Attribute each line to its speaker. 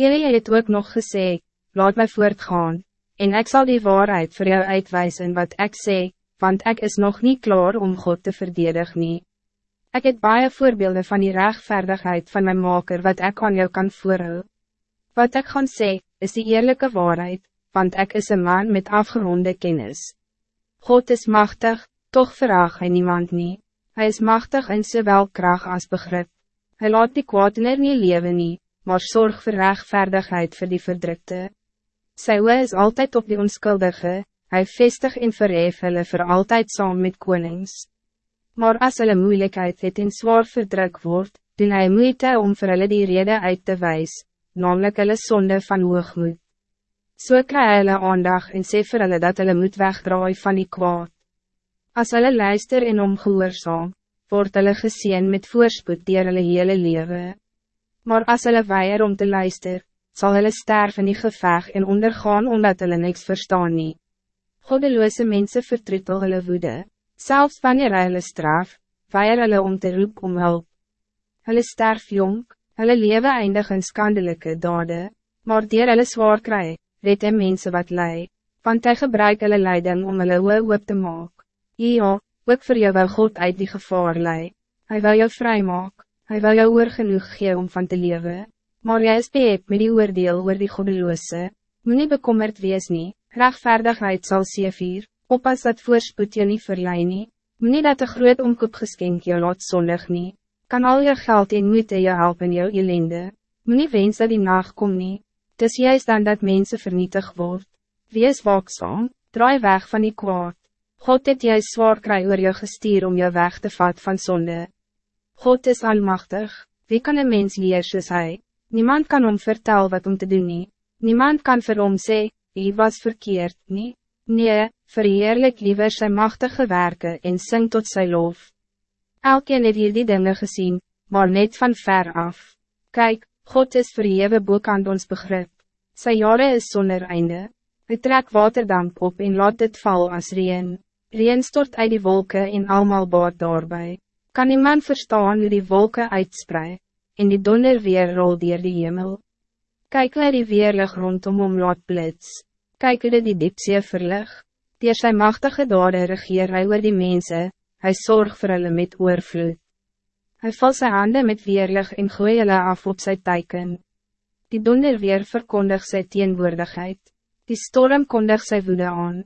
Speaker 1: Jullie het ook nog gezegd, laat mij voortgaan, en ik zal die waarheid voor jou uitwijzen wat ik zeg, want ik is nog niet klaar om God te verdedigen. Nie. Ik heb baie voorbeelden van die rechtvaardigheid van mijn maker wat ik aan jou kan voorhouden. Wat ik gaan zeggen, is die eerlijke waarheid, want ik is een man met afgeronde kennis. God is machtig, toch vraag hij niemand niet. Hij is machtig in zowel kracht als begrip. Hij laat die kwaad er nie leven nie, maar zorg voor rechtvaardigheid voor die verdrukte. Sy is altijd op die onschuldige, hij vestig en verhef hulle voor altijd saam met konings. Maar als hulle moeilijkheid het en zwaar verdruk wordt, doen hij moeite om vir hulle die rede uit te wijs, namelijk hulle sonde van hoogmoed. So kry hulle aandag en sê vir hulle dat hulle moet wegdraai van die kwaad. As hulle luister en omgehoorzaam, word hulle geseen met voorspoed dier hulle hele lewe. Maar as hulle weier om te luister, zal hulle sterven in die geveg en ondergaan omdat hulle niks verstaan nie. Goddeloze mensen vertrutel hulle woede, selfs wanneer hulle straf, weier hulle om te roep om hulp. Hulle sterf jong, hulle lewe eindig in skandelijke dade, maar dier hulle zwaar kry, red hy mense wat lei, want hy gebruik hulle leiding om hulle oor hoop te maak. Ja, ook voor jou wil God uit die gevaar lei, hy wil jou vrij maak, hy wil jou oor genoeg gee om van te leven. Maar jy is beheep met die oordeel oor die godeloose, moet nie bekommerd wees nie, rechtvaardigheid sal seevier, oppas dat voorspoed jy nie verlei nie, moet nie dat een groot omkoop geskenk jou laat zondig nie, kan al jou geld en moeite jou help in jou ellende, moet nie wens dat die nacht kom nie, dis juist dan dat mensen vernietig word, wees waakzaam, draai weg van die kwaad, God het jy zwaar kry oor jou gestuur om jou weg te vat van zonde. God is almachtig, wie kan een mens leer soos hy? Niemand kan om vertel wat om te doen nie. Niemand kan vir hom sê, hy was verkeerd nie. Nee, verheerlik liever sy machtige werken en sing tot sy lof. Elkeen het hier die dinge gezien, maar net van ver af. Kijk, God is verhewe boekant ons begrip. Sy jare is zonder einde. Hy trek waterdamp op en laat dit val als reen. Reen stort uit die wolken en almal baat daarbij. Kan iemand verstaan hoe die wolken uitspreiden? en die donder weer rol dier die hemel. Kijk waar die weerlig rondom om laat blits, kijk hoe die diepsee verlig, dier sy machtige dade regeer hy oor die mense, hy zorg vir hulle met oorvloed. Hy val sy handen met weerlig en gooi hulle af op sy teiken. Die donder weer verkondig sy teenwoordigheid, die storm kondig sy woede aan.